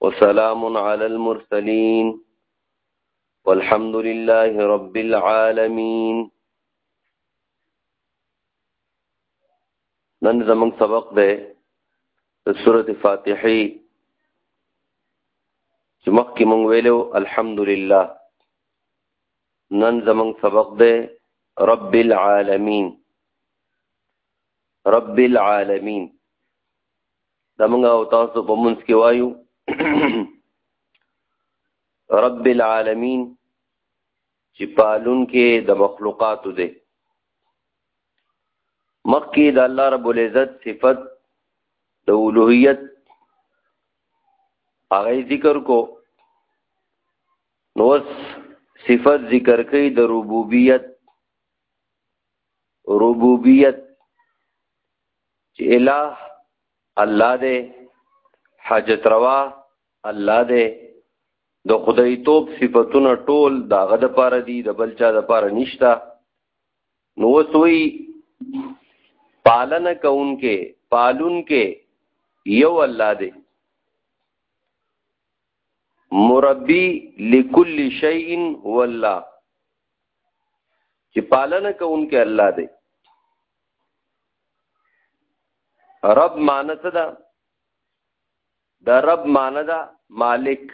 وسلام على المرسلين والحمد لله رب العالمين نن زمون سبق ده سورة فاتحي چې مخکې مونږ ویلو الحمدلله نن زمونږ سبق دی رب العالمین رب العالمین دا موږ او تاسو په منځ کې وایو رب العالمین چې پالون کې د مخلوقاتو دی مخکې د الله رب العزت صفت د اولوهیت هغه ذکر کو نو صفت ذکر کوي د ربوبیت ربوبیت چې الہ الله دې حاجت روا الله دې د خدای توپ صفاتونه ټول داغه د پاره دي د بل چا د پاره نشتا نو وسوي پالنه کوونکې پالونکې یو الله دې مربی لكل شيء هو الله چې پالنه کوونکې الله دې رب معنی څه ده د رب معنی ده مالک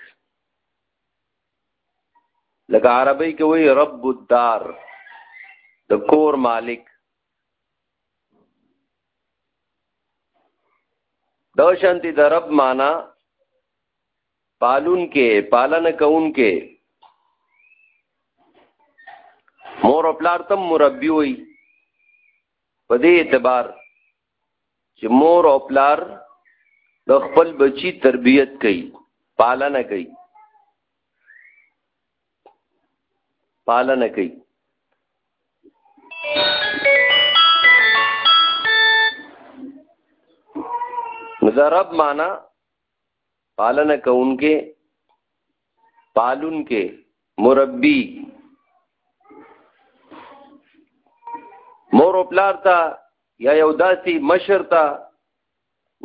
لکه عربی کې وایي رب الدار د کور مالک دا شانتی د رب معنی پالون کې پالن کون کې مور او پلار تم مربي وي په دې اعتبار چې مور او پلار د خپل بچی تربیت کوي پالنه کوي پالنه کوي نو دا رب معنا پالنه کوونکې پالونکې مربي مور او پلار ته یا یو داسي مشر ته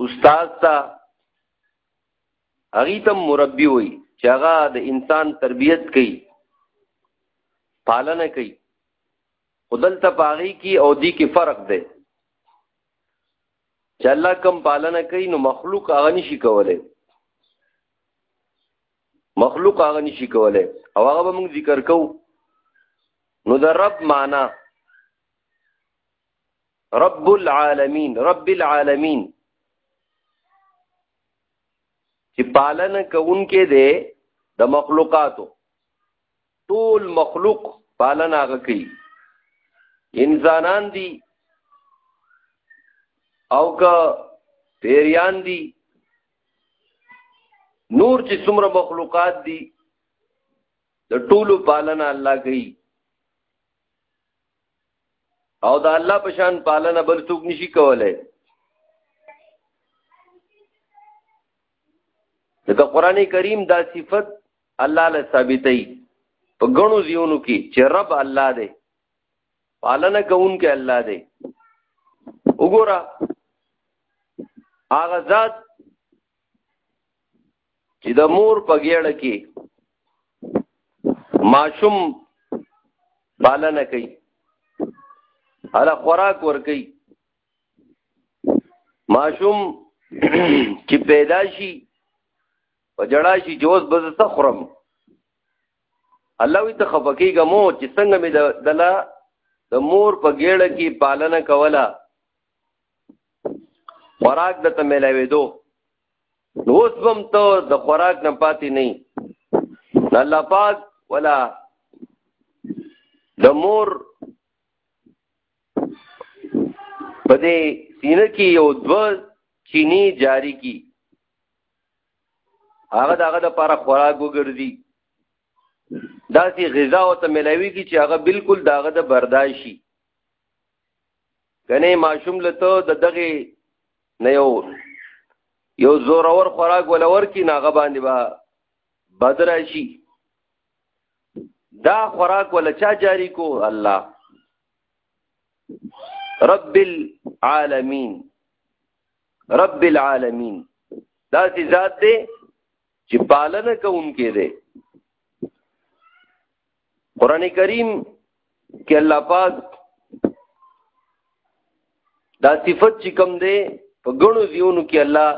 استاد ته هغه ته مربي وي چې هغه د انسان تربيت کوي پالنه کوي خدل ته پاغي کی او دی کې فرق دی چې الله کم پالنه کوي نو مخلوق هغه نشي کولای مخلوق هغه نشي کولای او هغه به موږ ذکر کوو نو د رب معنا رب العالمین رب العالمین چې پالنه کوونکې دی د مخلوقاتو ټول مخلوق پالنه هغه کوي انسانان دي او که پیریان دي نور چې څومره مخلوقات دي د ټولو پالنه الله کوي او د الله په شان پالنه بل څوک نشي کولای د قران کریم دا صفت الله له ثابتې په غنو زیونو کې چې رب الله دی پالنه کوونکی الله دی وګوره هغه ذات چې د مور په ګیړه کې ماشوم پالنه کوي هله خوراک ور کوي ماشوم چې پیدا شي په جړا شي جوز بز څه خورم الله وي ته خفقېږه مو چې څنګه مې دلا د مور په ګېړه کې پالنه کوله خوراک د ته ملاوي دو اوس بم ته د خوراک نه پاتې نه الله پاک ولا د مور په دې سینه کې یو دو چینی جاری کی هغه دغه د پاره خوراک وګرځي داسې غذا او ته ملاوي کی چې هغه بالکل داغه د برداشي کنه ماشوم لته د دغه نه یو یو زور اور خوراک ولور کی ناغه باندې با بدراشي دا خوراک ولا چا جاری کو الله رب العالمین رب العالمین دا سی ذات دی چې پالنه کوونکې دی قران کریم کې الله پاک دا صفت چې کوم دی په ګڼو دیونو کې الله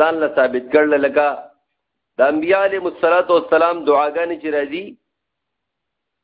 ځان له ثابت کړل لکه د انبیاء علیهم الصلاۃ والسلام دعاګانې چې راځي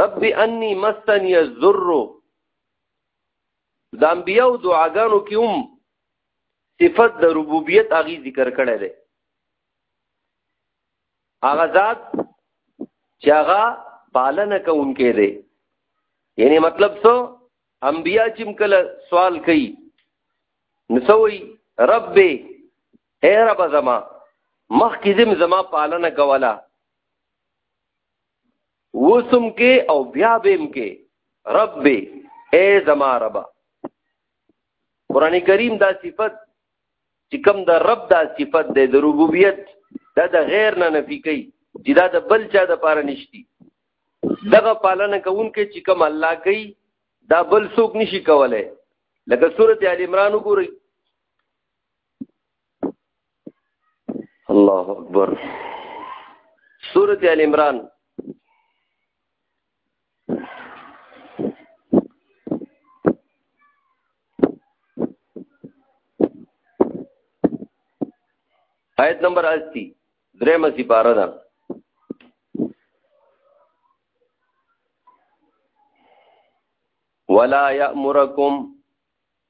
رب انی مسنی الذر د انبیاء دعاګانو کې هم صفت د ربوبیت اغي ذکر کړی دی هغه ذات چې هغه پالنه کوونکې دی یعنی مطلب څه انبیا چې کله سوال کوي نسوي رب اے رب زما مخ کې زم زما پالنه کولا وسم کې او بیا بیم کې رب اے زما رب قران کریم دا صفت چې کوم د رب دا صفت دی د ربوبیت دا د غیر نه نفي کوي چې دا د بل چا د پاره نشتی دغه پالنه کوونکې چې کوم الله کوي دا بل څوک نشي کولای لکه سورته ال عمران وګورئ الله اکبر سورة آل عمران آیت نمبر 80 درېمه سي بار ده ولا يأمركم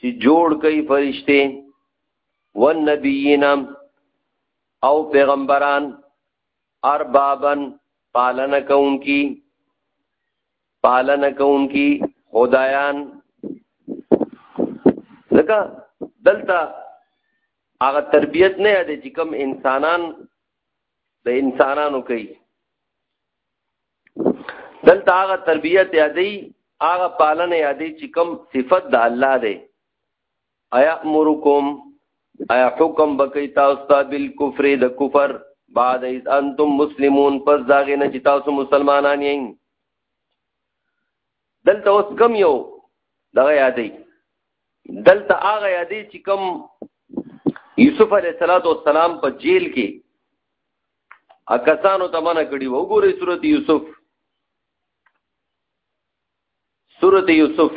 چې جوړ کوي فرشته و نبیین او پیغمبران اربابن پالن کونکي پالن کونکي خدایان ځکه دلته هغه تربیت نه یاد چې کوم انسانان د انسانانو کوي دلته هغه تربیت یادې هغه پالنه یادې چې کوم صفت د الله دی ایا امرکم ایا حکم بکی تاسو ته بالکفر د کفر بعد اذ انتم مسلمون پس داغه نه چې تاسو مسلمانان یئ دلته اوس کم یو دغه یادې دلته هغه یادې چې کوم یوسف علیه السلام په جیل کې اکسانو ته منع کړي وو ګوري سورته یوسف سورته یوسف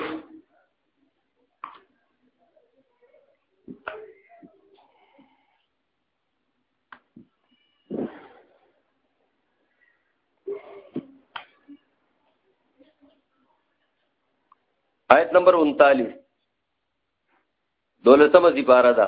آیت نمبر 39 دولسمه سپاره ده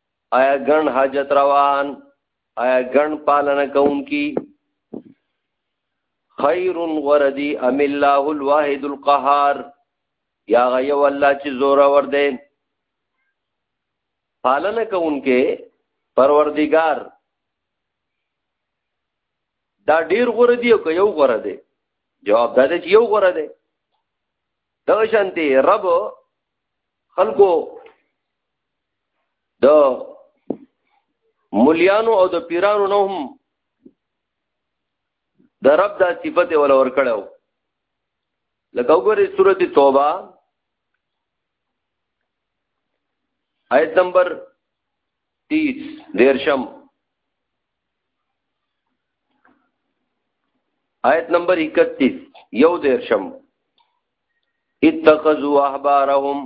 آیا ګن حاجت روان آیا ګن پالنه کوونکی خیر غردی ام الله الواحد القهار یا غیو الله چې زور ور دی پالنه کوونکې پروردگار دا ډیر غره دی او که یو غره دی جواب دا دی چې یو غره دی دا شانتي رب خلکو د مليانو او د پیرانو نه هم د رب دا صفت ول ور کړو لکه وګورئ سورته توبه آیت نمبر 30 دیرشم آیت نمبر 31 یو دیرشم اتخذوا احبارهم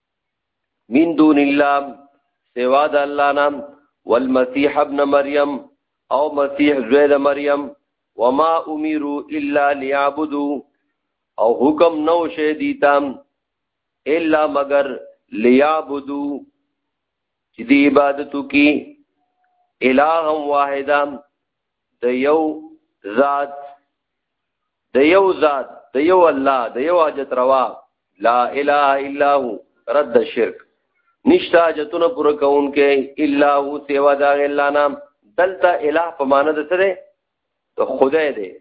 من دون الله سوا د الله نام والمسيح ابن مريم او مسيح زوی د مريم وما امروا الا ليعبدوا او حکم نو شه دي تام الا مگر ليعبدوا چې دی عبادت کی الہ واحدام د یو ذات د یو ذات د یو الله د یو حاجت روا لا اله الا هو رد شرک نشتا حاجتونه پوره کوونکې الا هو سیوا دا الله نام دلته اله په معنی د سره ته خدای دی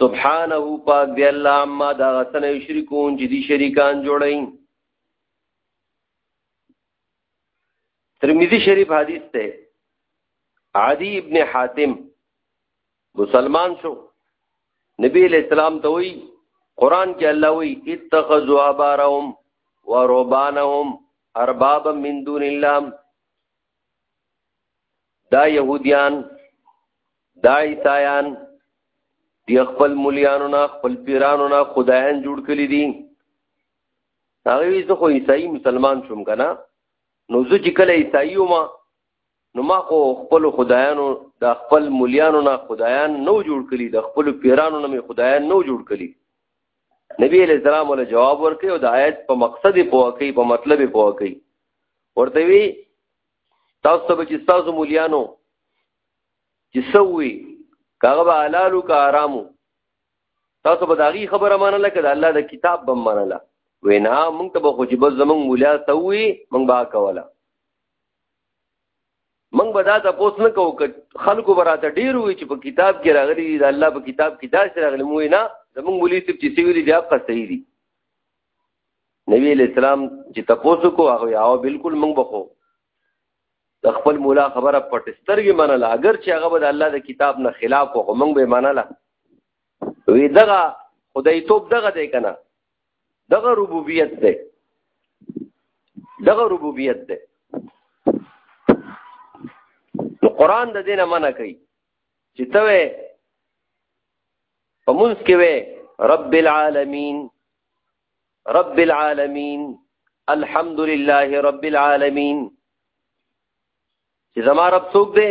سبحانه پاک دی الله اما دا غسن یشرکون چې دي شریکان جوړین ترمذی شریف حدیث ته عادی ابن حاتم مسلمان شو نبی علیہ السلام ته وی قران کې الله وی اتخذوا ابارهم ورهبانهم اربابا من دون الله دا يهوديان دا عیسایان دی خپل مليانو نه خپل پیرانو نه خدایان جوړ کړی دي هغه وی زه خو عیسائی مسلمان شوم کنه نو زه چې کله عیسائی وم نو ما خو خپل خدایانو د خپل مليانو نه خدایان نو جوړ کړي د خپل پیرانو نه خدایان نو جوړ کړي نبی علیہ السلام ول جواب ورکړي او د آیت په مقصد په کوي په مطلب په کوي ورته وی تاسو ته چې تاسو مليانو چې سوي کاغه به حلالو کا آرامو تاسو به داغي خبره منله کړه الله د کتاب بم منله وینا مونږ ته به خو چې بس زمونږ مولا ته وي مونږ به کوله مونږ به دا تاسو نه کوو ک خلکو براته ډیر وي چې په کتاب کې راغلي د الله په کتاب کې دا چې راغلي مو نه زمونږ مولي سب چې سویلي جواب کا صحیح دي نبی اسلام چې تاسو کو هغه او بالکل مونږ بخو د خپل مولا خبره پټ سترګې منله اگر چې هغه به د الله د کتاب نه خلاف و خو موږ به منله وی دغه خدای توپ دغه دی کنه دغه ربوبیت دی دغه ربوبیت دی نو قران د دینه منع کوي چې ته په مونږ کې وې رب العالمین رب العالمین الحمد لله رب العالمین چې زما رب څوک دی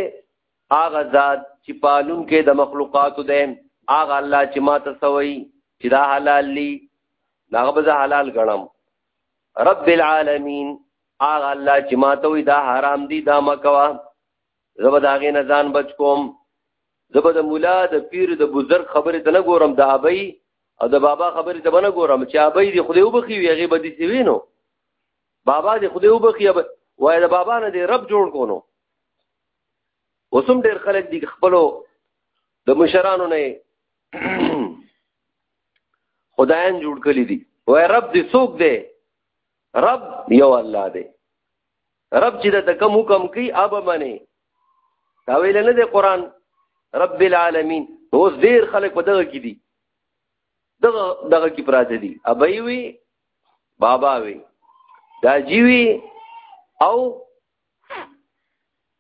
هغه ذات چې پالون کې د مخلوقات دی هغه الله چې ما ته سوي چې دا حلال لی دا غبز حلال غنم رب العالمین هغه الله چې ما ته وي دا حرام دي دا مکوا زبه د هغې نه ځان بچ کوم زبه د مولا د پیر د بزرګ خبرې ته نه ګورم د ابۍ او د بابا خبرې ته نه ګورم چې ابۍ دې خدای وبخي وي هغې به دې څه وینو بابا دې خدای وبخي وای د بابا نه دې رب جوړ کونو اوسم ډېر خلک دي خپلو د مشرانو نه خدایان جوړ کړي دي وای رب دې څوک دی رب یو الله دی رب چې د تکم حکم کوي اب منی دا ویل نه دی قران رب العالمین اوس ډیر خلک په دغه کې دي دغه دغه کې پراته دي ابي وی بابا وی دا جیوی او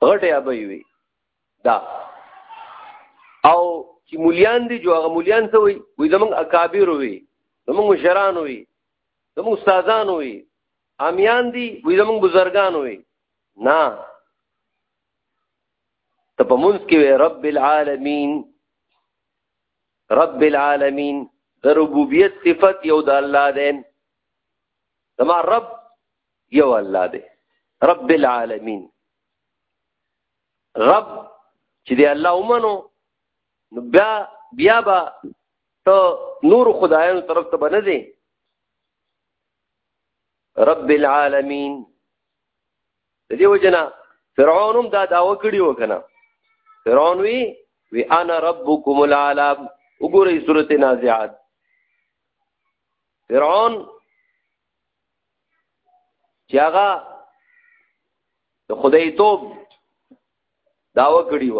غټه ابي وی دا او چې مليان دي جو هغه مليان څه وي وي زمونږ اکابر وي زمونږ مشران وي زمونږ استادان وي امیان دی وی زمون بزرگان وی نه ته په مونږ کې رب العالمین رب العالمین د ربوبیت صفت یو د الله دی زما رب یو الله دی رب العالمین رب چې دی الله ومنو نو بیا بیا به ته نور خدایانو طرف ته بنځې رب العالمین دیو جنا فرعون هم دا داوا کړی وکنه فرعون وی وی انا ربکم العالی وګورئ سورته نازعات فرعون چې هغه د خدای توب داوا کړی و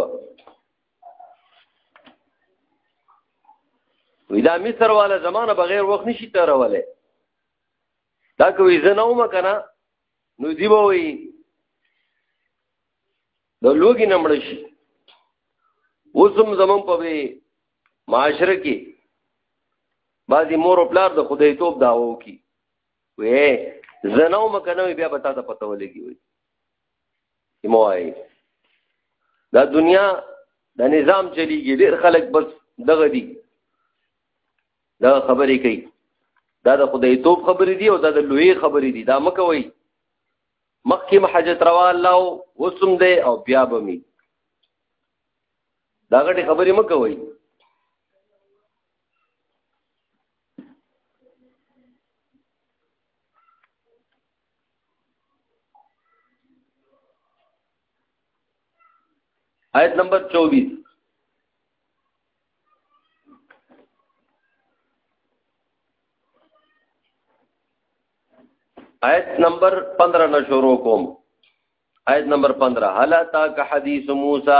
وی دا مصر والا زمانه بغیر وخت نشي تیروله دا کوي زه نه وم کنه نو دی به وي د لوګي نمړ شي اوسم زمون په وی معاشره کې بعضی مور او پلار د خدای توپ داوو کی وې زنو مکنه بیا به تاسو پته ولګي وي موای دا دنیا د نظام چلیږي ډېر خلک بس دغه دي دا خبرې کوي دا د خدای توپ خبرې دي او دا د لوی خبرې دي دا مکوي مخکې حجت روا الله وسم دی او بیا به می دا غټي خبرې مکوي آیت نمبر 24 آیت نمبر 15 نه شروع کوم آیت نمبر 15 هل تا که حدیث موسی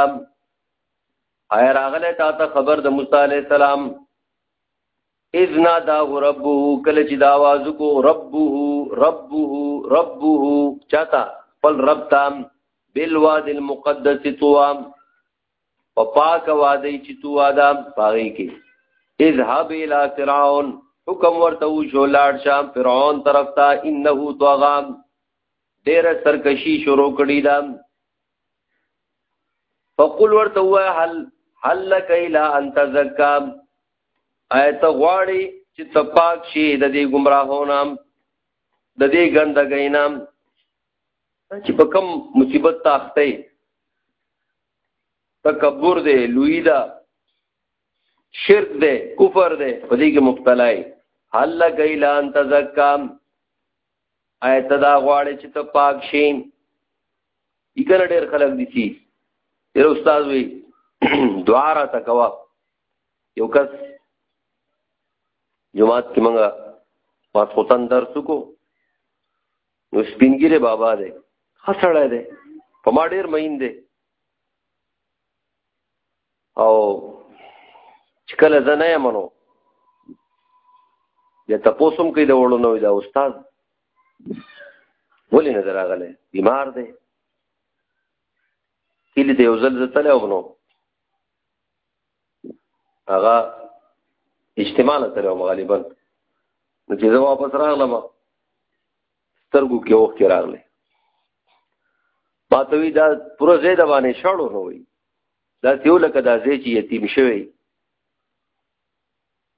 آیا راغله تا ته خبر د موسی علی السلام اذ ناداه ربه کله چې دا आवाज کو ربه ربه ربه چاته فل رب تام بالواد المقدس طوا په پاک وادي چې تو ادا پاغي کې اذهب الى فرعون حکم ورته وشو لاړ شام فرعون طرف ته انه طغى ډېر سرکشي شروع کړی دا فقل ورته وای هل هل لك الى ان تزكى آیت غواړي چې تپاک شي د دې گمراهونو د دې ګندګۍ نام چې په کم مصیبت تاخته تکبر دی لوی دا شرک دی کفر دی په دې کې مبتلا یې حل کایلا ان تزکام آیت دا غواړي چې ته پاک شې یګر ډېر خلک دي چې ډېر استاد وي دعا را تکوا یو کس جماعت کې منګه ماسخوتن درس کو نو سپینګیره بابا دی خسړی دی په ما ډیر مین دی او چې کله زه نه منو بیا تاسو هم کې د وړو نو دا استاد ولې نه دراغله بیمار دی کله دې وزل زتل او نو هغه اجتماع نه سره غالبا نو چې زه واپس راغلم سترګو کې اوخ کې راغله پاتې وی دا پوره زید باندې شړو نه وي دا سیو لکه دا زی چې یتیم شوی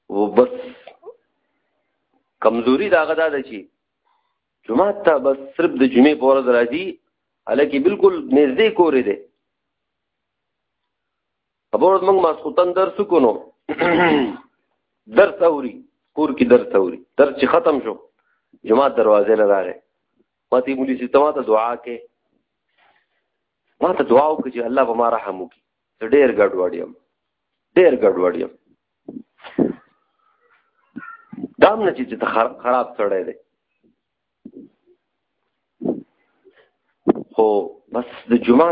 و بس کمزوري دا غدا ده چې جمعه ته بس صرف د جمعې په ورځ راځي الکه بالکل نږدې کورې ده خبر موږ ماسوتن درس کوو درس اوري کور کې درس اوري درس چې ختم شو جمعه دروازه نه راغی ماته مولي سي تما ته دعا کې ما ته دعا وکړي چې الله به ما رحم وکړي ډېر ګډوډیم ډېر ګډوډیم دام نه چې ته خراب سړی دی خو بس د جمعه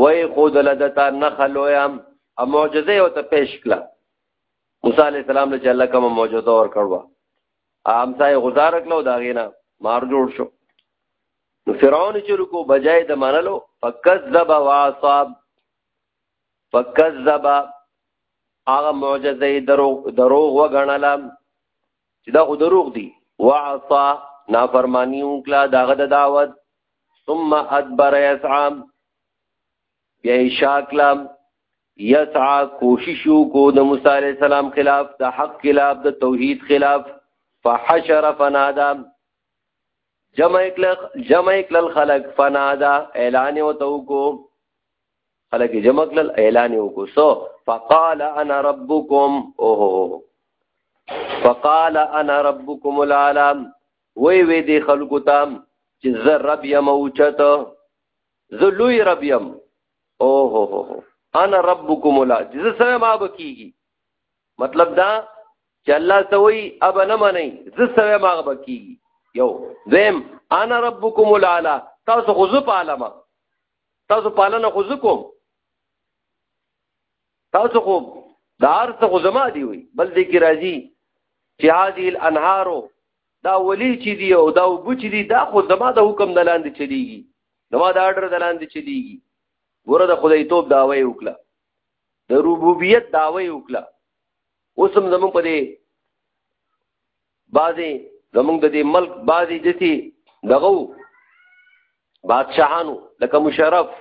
وای خود لدتا نخلویم ا معجزه او ته پیش کړه موسی علی السلام له الله کوم معجزه ور کړوا ام سای غزار کړو دا غینا مار جوړ شو نو فرعون چې رکو بجای د منلو فکذب واصاب فکذب هغه معجزه دروغ دروغ وغنله چې دا خو دروغ دي واصا نافرمانی وکړه داغه د دعوت ثم ادبر يسعى بیا شاکلا یسعا کوششو کو د موسی علی السلام خلاف د حق خلاف د توحید خلاف فحشر فنادا جمع اکل جمع اکل خلق فنادا اعلان او تو کو خلق جمع اکل اعلان او کو سو فقال انا ربکم اوه فقال انا ربکم العالم وی وی دی خلکو تام چې زه رب یم او چت زه لوی رب یم او هو هو هو انا ربکم لا چې زه سره ما بکیږي مطلب دا چې الله سوي اب نه منئ زه سره ما بکیږي یو دیم انا ربکم الاعلى تاسو خو زه پالم تاسو پالنه خو زه کوم تاسو خو دا ارث خو زما دی وي بل دې کې راځي چې هذه الانهار دا ولی چې دی او دا وب چې دی دا خو زما د حکم د لاندې چلیږي زما د آرډر د لاندې چلیږي ګوره د خدای توپ داوی وکړه د ربوبیت داوی وکړه اوس هم زمون په دې بعضی زمونږ د دې ملک بعضی دسی دغو بادشاهانو لکه مشرف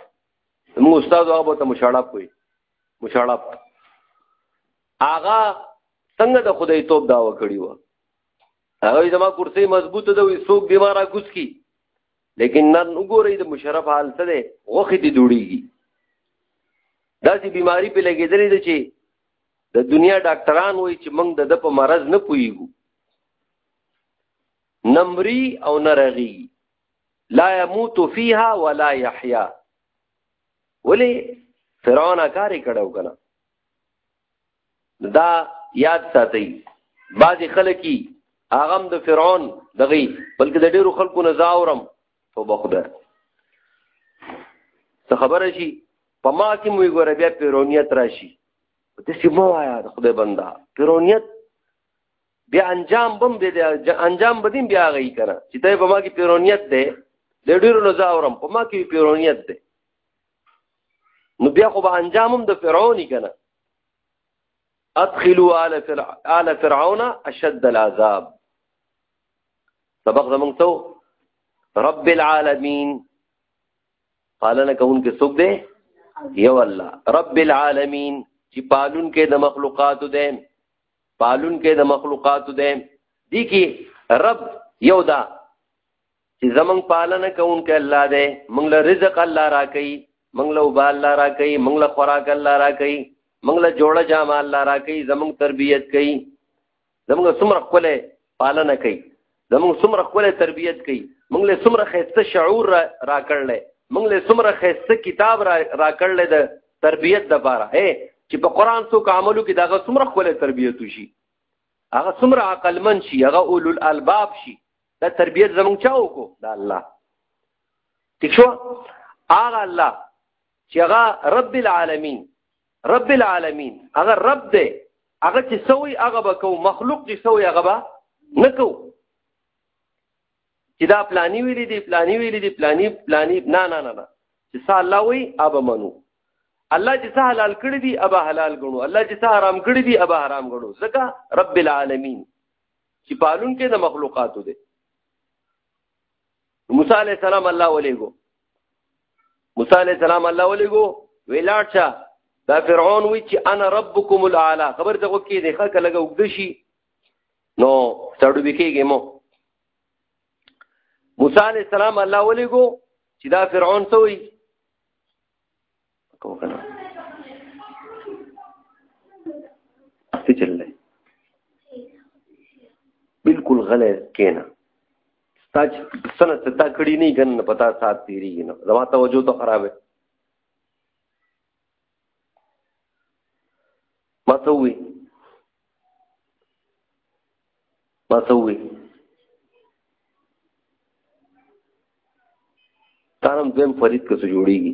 مو استاد هغه ته مشاړب کوي مشاړب هغه څنګه د خدای توپ داوا کړی و هغه زما کرسي مضبوطه ده وي څوک دی ما را کوس کی لیکن نن وګورئ د مشرف حال څه دی غوخې دي جوړیږي داسې بیماری په لګېدلې ده چې د دنیا ډاکټران وایي چې موږ د د په مرض نه پوهیږو نمری او نرغي لا يموت فيها ولا يحيا ولی فرعون کاری کړو کنه دا یاد ساتي بعضی خلکی اغم د فرعون دغی بلکې د ډیرو خلکو نه زاورم توبه خدای څه خبره شي په ما کې مو ګوره بیا پیرونیت راشي د سیمو آیا د خدای بندا پیرونیت بیا انجام بم به د انجام بدیم بیا غي کنه چې ته په ما کې پیرونیت ده د ډیرو نه زاورم په ما کې پیرونیت ده نو بیا خو به انجام هم د فرعونی کنه ادخلوا آل, فرع... آل فرعون اشد العذاب سبق زمونږ ته رب العالمین پالنه کوونکې څوک دی یو الله رب العالمین چې پالونکې د مخلوقاتو دی پالون کې د مخلوقات دی دی کې رب یو دا چې زمنګ پالنه کوونکی الله دی موږ له رزق الله راکړي موږ له وبال الله راکړي موږ له خوراک الله راکړي موږ له جوړه جامه الله راکړي زمنګ تربيت کوي زمنګ څومره خپل پالنه کوي زموږ څومره ښکلی تربیت کوي موږ له څومره ښایسته شعور را راکړلی موږ له څومره ښایسته کتاب را راکړلی د تربیت دپاره هی چې په قرآن څوک عملو کې د هغه څومره ښکلی تربیت وشي هغه څومره عقلمن شي هغه اولو الالباب شي دا تربیت زموږ چا وکړو دا الله ٹھیک شو هغه الله چې هغه رب العالمین رب العالمین هغه رب دی هغه چې سوی هغه به کو مخلوق چې سوی هغه به نه کو چې دا پلانی ویلی دی پلانی ویلی دی پلانی پلانی نه نه نه نه چې سا الله وی اب منو الله چې سا حلال کړی دی ابا حلال غنو الله چې سا حرام کړی دی ابا حرام غنو ځکه رب العالمین چې پالون کې د مخلوقاتو دی موسی علیہ السلام الله ولېګو موسی علیہ السلام الله ولېګو ویلاړ چا دا فرعون وی چې انا ربکم الاعلى خبر ته وکی دی خلک لګه وګدشي نو سړو بکیږي مو موسی علیہ السلام الله ولېګو چې دا فرعون سوی کوم کنه څه چللای بالکل غلې کینا ستا سنه ستا کړی نه ګن پتا سات تیریږي نو زما توجه ته خرابه ما ته وی ماتوي تارم دیم فرید کس جوړیږي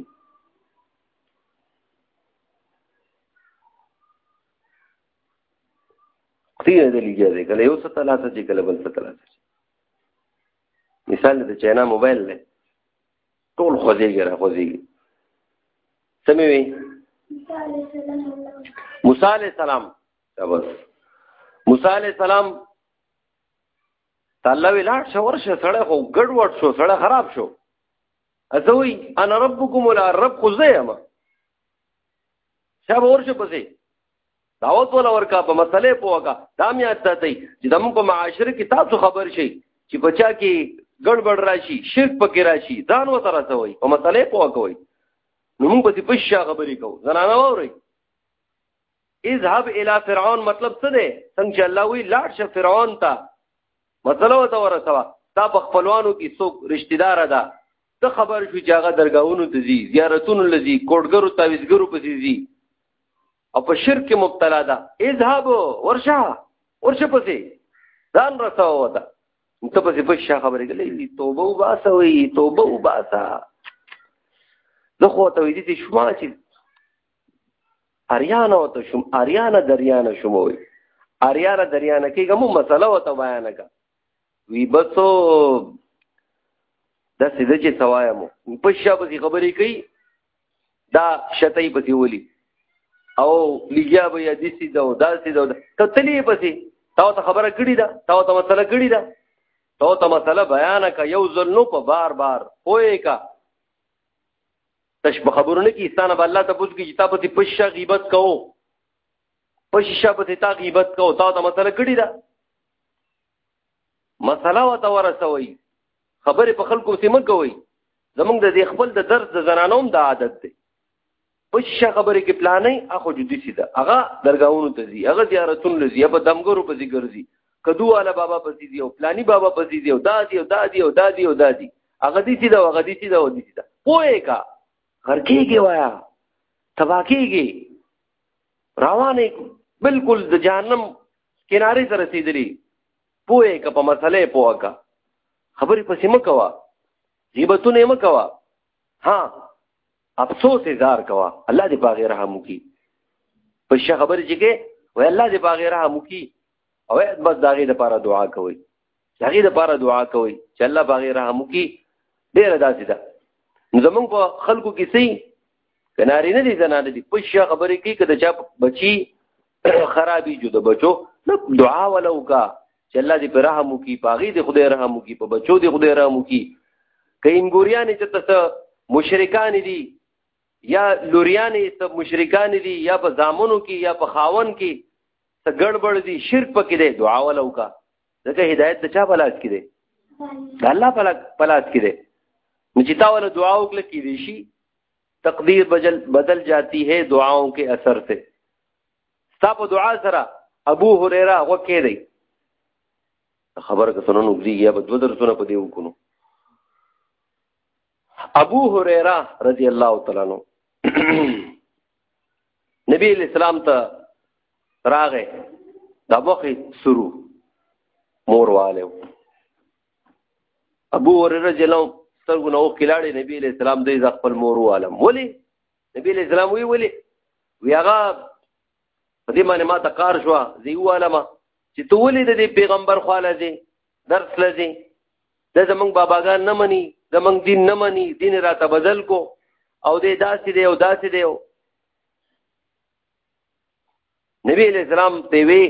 تیر دې لګیا دی کله یو څه تلاسه چې کله بل څه تلاسه مثال د چینا موبایل دی ټول خوځېږي را خوځېږي سمې وي موسی علیہ السلام دا بس موسی علی السلام الله ویلا شور شه سړی خو ګډ وډ شو سړی خراب شو ازوی انا ربکم ولا رب خو زه یم شب ورشه پسې دعوت ولا ورکا په مسلې پوګه دا میا ستاتي چې دمو په معاشره کې تاسو خبر شي چې بچا کې ګړبړ راشي شرک پکې راشي ځان وته راځوي په مسلې پوګه وي نو موږ به په شا خبرې کوو زنانه ووري اذهب الى فرعون مطلب څه دی څنګه چې الله وی لاړ شه فرعون ته مسله وته ورسوه دا په خپلوانو کې څوک رشتہ دار ده ته خبر شو چې هغه درگاہونو ته ځي زیارتونو لذي کوډګرو تعویزګرو پسې ځي او په شرک مبتلا ده اذهب ورشه ورشه پسې ځان رسوه وته ته پسې په شا خبرې کوي توبه وباسه وي توبه وباسه زه خو ته وې دي شما چې اریانا او ته شوم اریانا دریانا شوم وي اریانا دریانا کېږه مو مسله وته بیان کا وی بسو دا سیده چې سوایا مو په شابه خبرې کوي دا شتای پسې ولي او لګیا به یا دې سیده او دا سیده ته تلې پسې تا ته خبره کړې ده تا ته مسله کړې ده تا ته مسله بیان کا یو ځل نو په بار بار پوهې کا تش په خبرو نه کې ستانه به الله ته پوښتنه کوي چې تا په پښه غیبت کوو پښه په تا غیبت کوو تا دا مسله کړی دا مسله وته ورسوي خبرې په خلکو سیمه کوي زمونږ د دې خپل د درس د زنانوم د عادت دی پښه خبرې کې پلانې اخو جدي سي ده هغه درگاہونو ته ځي هغه زیارتونو لزي په دمګرو په ذکر ځي کدو والا بابا پسې دی او پلانی بابا پسې دی او دادی او دادی او دادی او دادی هغه دي چې دا هغه دي چې دا ودي چې دا پوهه کا غرکیږي وایا تباکیږي روانه بالکل د جهنم کنارې ته رسیدلی پوهه کا په مسلې پوهه کا خبرې پسې مکوا غیبتونه مکوا ها افسوس اظهار کوا الله دې پاغه رحم وکي په شي خبرې چې کې وای الله دې پاغه رحم وکي او بس داغه لپاره دعا کوي هغه د پاره دعا کوي چې الله باغې رحم وکي ډېر داسې ده زمونږ په خلکو کې سي کناري نه دي زنانه دي په شي خبرې کې کده چا بچي خرابي جو د بچو دعا ولو کا چې الله دې په رحم وکي باغې دې خدای رحم وکي په بچو دې خدای رحم وکي کینګوریان چې تاسو مشرکان دي یا لوریان ته مشرکان دي یا په زامنو کې یا په خاون کې څه ګړبړ دي شرک پکې دی دعا ولو کا ځکه هدایت د چا په لاس کې دی د الله په لاس کې دی نو چې تا ولا دعا وکړه کې دی شي تقدیر بدل بدل جاتی ہے دعاؤں کے اثر سے ستا په دعا سره ابو هريره هغه کې دی خبره که سنن وګړي یا په دوه درسونه په دې وکړو ابو هريره رضی الله تعالی عنہ نبی اسلام ته راغې دا وخت سرو مور والو ابو هريره جلو سترګو نو کلاړې نبی له سلام دې ز خپل مور والم ولی نبی له سلام وی ولی وی هغه په دې باندې ما ته کار شو زی والم چې تو ولی د پیغمبر خواله دې درس لذي د زمنګ باباګان نه مني زمنګ دین نه مني دین را ته بدل کو او دې داسې دی او داسې دی نبی علیہ السلام ته وی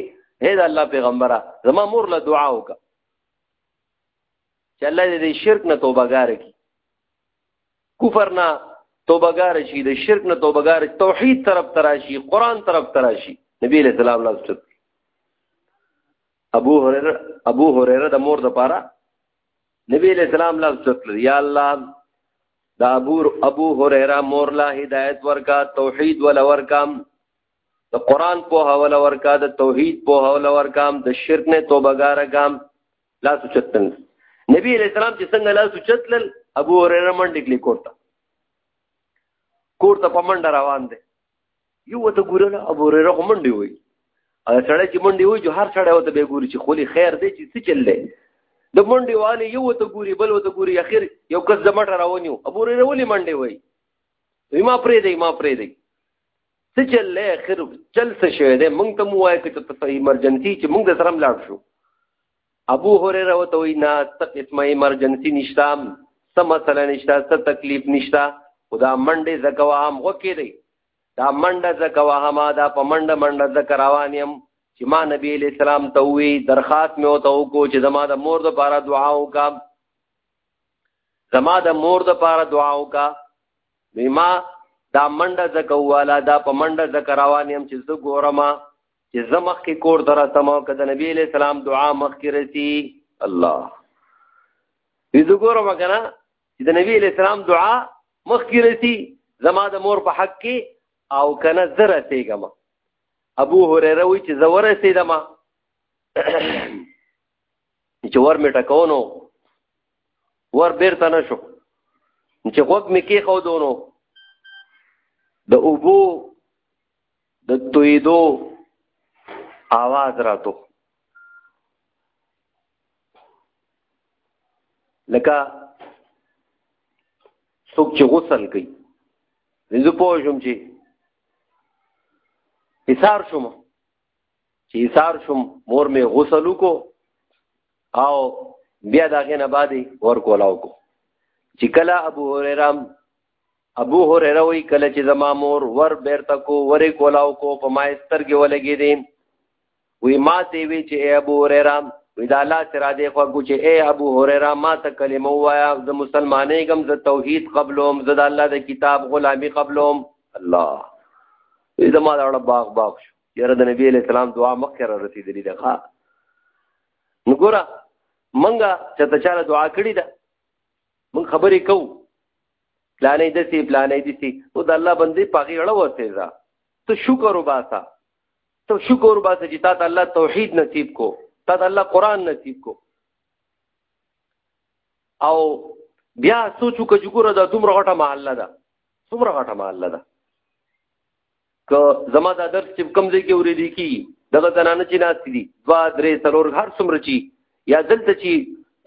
هې دا الله پیغمبره زما مور له دعا وکړه چې الله دې شرک نه توبګار کړي کفر نه توبګار شي د شرک نه توبګار توحید طرف تراشي قران طرف تراشي نبی علیہ السلام لاس ابو هريره ابو هريره د مور د پاره نبی علیہ السلام لا ذکر یا الله دا ابو ابو هريره مور لا هدایت ورکا توحید ول ورکا د قران په حواله ورکا د توحید په حواله ورکا د شرک نه توبګار کام لا سچتن نبی علیہ السلام چې څنګه لا سچتل ابو هريره منډ کلی کوړه کوړه په منډه روان دي یو وته ګورنه ابو هريره خو منډي وي ا سړی چې منډي وي جو هر سړی وته به ګوري چې خولي خیر دی چې څه چللې د منډي والي یو وته ګوري بل وته ګوري اخر یو کس د مټ راونیو ابو هريره ولي منډي وي وی ما پرې دی ما پرې دی څه چللې اخر چل څه شوی دی مونږ ته مو وایي چې ته ایمرجنسي چې مونږ سره ملاړ شو ابو هريره وته وی نه څه قسمه ایمرجنسي نشتا څه مسله نشتا څه تکلیف نشتا خدا منډه زکوا هم وکې دی دا منډه زکوا هم دا په منډه منډه ذکر روان يم چې ما نبی علیہ السلام ته وی درخواست مې وته وکړو چې زما د مور د پاره دعا وکا زما د مور د پاره دعا وکا ما دا منډه زکواله دا په منډه زکر روان يم چې زه ګورم چې زه مخکې کور ته راتم او که د نبی علیه السلام دعا مخکې رسی الله وي زه ګورم که نه چې د نبی علیه السلام دعا مخکې رسی زما د مور په حق کې او که نه زه رسېږم ابو هریره وایي چې زه ورسېدم چې ور مې ټکونو ور بیرته نه شو چې غوږ مې کېښودونو د اوبو د تویدو آواز راتو لکه څوک چې غسل کوي زه پوه شوم چې ایثار شوم چې ایثار شوم مور مې غسل وکړو او بیا دا غنه باندې ور کولاو کو چې کله ابو هريره ابو هريره وی کله چې زما مور ور بیرته کو ورې کولاو کو په ما سترګې ولګې دي وی ما ته وی چې اے ابو هريره وی دا الله سره دې خو کو چې اے ابو هريره ما ته کلمه وایا د مسلمانې ګم ز توحید قبلوم ز د الله د کتاب غلامی قبلوم الله وی زما دا اړه باغ باغ شو یره د نبی علیہ السلام دعا مخکې را رسیدلې ده ښا نګورا منګه چې ته چاله دعا کړې ده مونږ خبرې کوو پلانې د سي پلانې د سي او د الله بندي پاغي اړه ورته ځه ته شکر وباسه ته شکر وباسه چې تا ته الله توحید نصیب کو تا ته الله قران نصیب کو او بیا سوچو که جګوره دا دومره غټه محله ده څومره غټه محله ده که زما دا درس چې کوم ځای کې اورېدل کی دغه زنانه چې ناشتي دي دوا درې څلور هر څومره چی یا دلته چی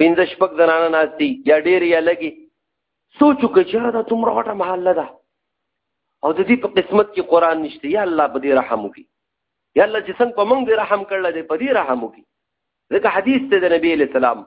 پنځه شپږ زنانه ناشتي یا ډېر یا لګي سوچو کې چې دا تمره غټه محله ده او د دې په قسمت کې قران نشته یا الله په دې رحم وکي یا الله چې څنګه په موږ دې رحم کړل دې په دې رحم وکي ځکه حدیث ته د نبی له سلام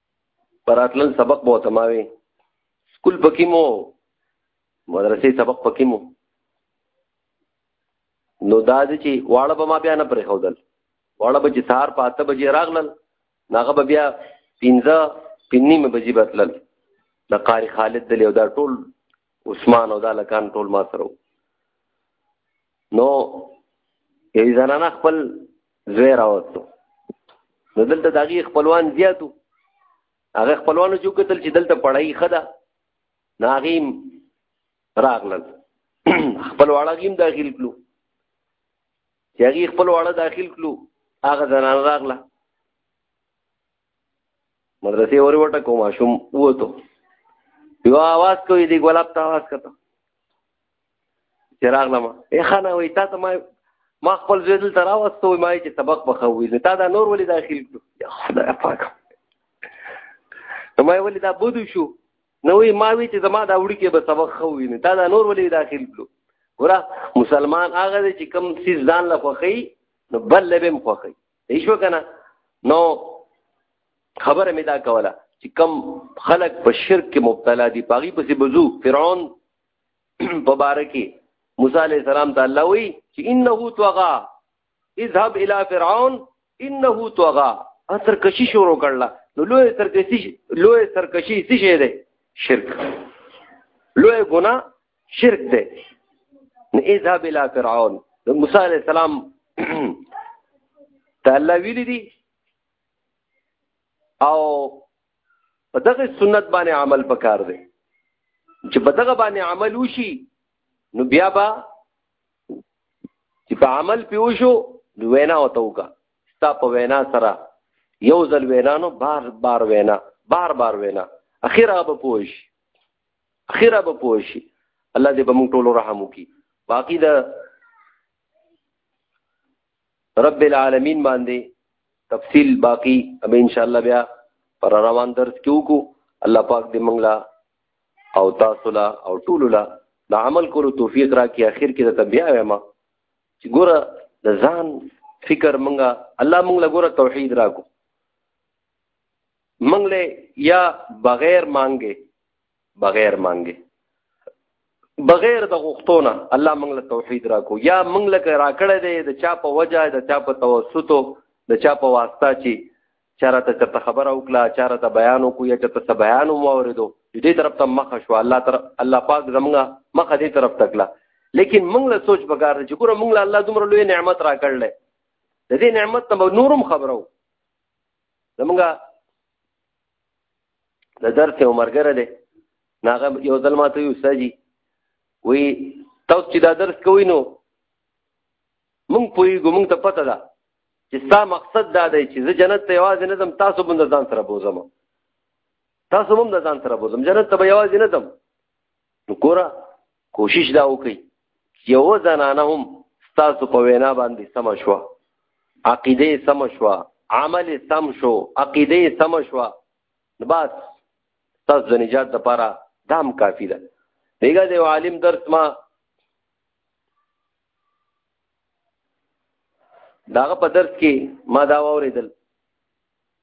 براتلل سبق به تماوي سکول پکې مو مدرسې سبق پکې مو نو دا چې واړه به ما بیا نه پرې خودل واړه به چې سهار په اته بجې راغلل ناغه به بیا پنځه پنی مې بجې بتلل د قاری خالد دلی او دا ټول عثمان او دا لکان ټول ما سره نو یوې زنانه خپل زوی راوستو نو دلته د هغې خپلوان زیاتو هغه خپلوانو چې وکتل چې دلته پړای ښه ده نو هغې راغلل خپل واړه هغې هم داخل کړو چې هغې خپل واړه داخل کړو هغه زنانه راغله مدرسې ورې وټه کوم ماشوم ووتو یو آواز کوي دی ګلاب ته آواز کته چې راغلم ای خانه وای تا ته ما ما خپل زوی دلته راوستو ما چې سبق بخوي نو تا دا نور ولې داخل کړو یا خدای پاک نو ما ولې دا بده شو نو ما وی چې زما دا وړي کې به سبق خوي نه تا دا نور ولې داخل کړو ګوره مسلمان هغه دی چې کم سیز ځان له خوخی نو بل له بیم خوخی ایشو کنه نو خبره مې دا کوله چې کم خلق په شرک کې مبتلا دي پاغي پسې بزو فرعون په باره کې موسی علیه السلام ته الله وی چې انه توغا اذهب الى فرعون انه توغا اثر کشي شروع کړل نو لوی سرکشي لوی سرکشي څه شي ده شرک لوی ګنا شرک ده نو اذهب الى فرعون موسی علیه السلام ته الله ویلي دي او په دغه سنت باندې عمل پکار دی چې په دغه باندې عمل وشي نو بیا به چې په عمل پیو شو نو وینا وته وکا ستا په وینا سره یو ځل وینا نو بار بار وینا بار بار وینا اخیره به پوښ اخیره به پوښ الله دې به موږ ټول رحم وکي باقی دا رب العالمین باندې تفصیل باقی اب ان شاء الله بیا پر روان درس کې وکړو الله پاک دې منګلا او تاسو لا او ټول لا د عمل کولو توفیق راکړي اخر کې د تبیا وایم چې ګوره د ځان فکر منګه الله منګ له ګوره توحید راکو منګ له یا بغیر مانګه بغیر مانګي بغیر د غختونه الله موږ له توحید راکو یا موږ له راکړه دی د چا په وجه د چا په توسط د چا په واسطه چې چاره ته چرته خبره وکړه چاره ته بیان وکړو یا چرته څه بیان مو اوریدو دې طرف ته مخه شو الله تر الله پاک زموږ مخه دې طرف تکړه لیکن موږ له سوچ بګار چې ګوره موږ له الله دومره لوی نعمت راکړل د دې نعمت ته نورم خبرو زمونږ د درس یو مرګره دی ناغه یو ځل ماته یو ساجي وی تاسو چې دا درس کوی نو مونږ پویګو مونږ ته پته ده چې ستا مقصد دا دی چې زه جنت ته یوازې نه ځم تاسو بند ځان سره بوزم تاسو هم د ځان سره بوزم جنت ته به یوازې نه ځم نو ګوره کوشش دا وکړي یو زنانه هم تاسو په وینا باندې سم شو عقیده سم شو عمل سم شو عقیده سم شو بس تاسو د نجات لپاره دام کافی ده دیګه دی عالم درس ما داغه په درس کې ما دا واوریدل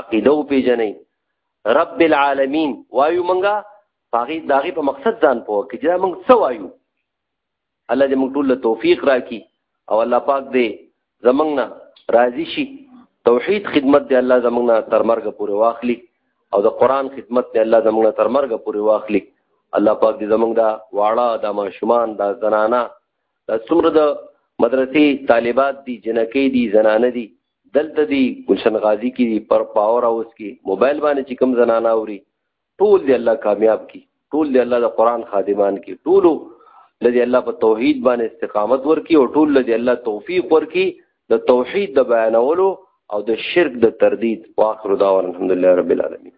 عقیده او پیژنې رب العالمین وایو مونږه پاغي داغي په مقصد ځان پوه کې چې مونږ څه وایو الله دې مونږ ټول توفیق راکړي او الله پاک دې زمنګ نه راضي شي توحید خدمت دې الله زمنګ نه تر مرګ پورې واخلي او د قران خدمت دې الله زمنګ نه تر مرګ پورې واخلي الله پاک دې زمنګ دا واړه دا ماشومان دا زنانا دا څومره د مدرسې طالبات دي جنکې دي زنانه دي دلته دی ګلشن غازی کې دی پر پاور هاوس کې موبایل باندې چې کوم زنانه اوري ټول دی الله کامیاب کی ټول دی الله د قران خادمان کی ټول لدی الله په توحید باندې استقامت ورکی او ټول لدی الله توفیق ورکی د توحید د بیانولو او د شرک د تردید واخر دعوانا الحمدلله رب العالمین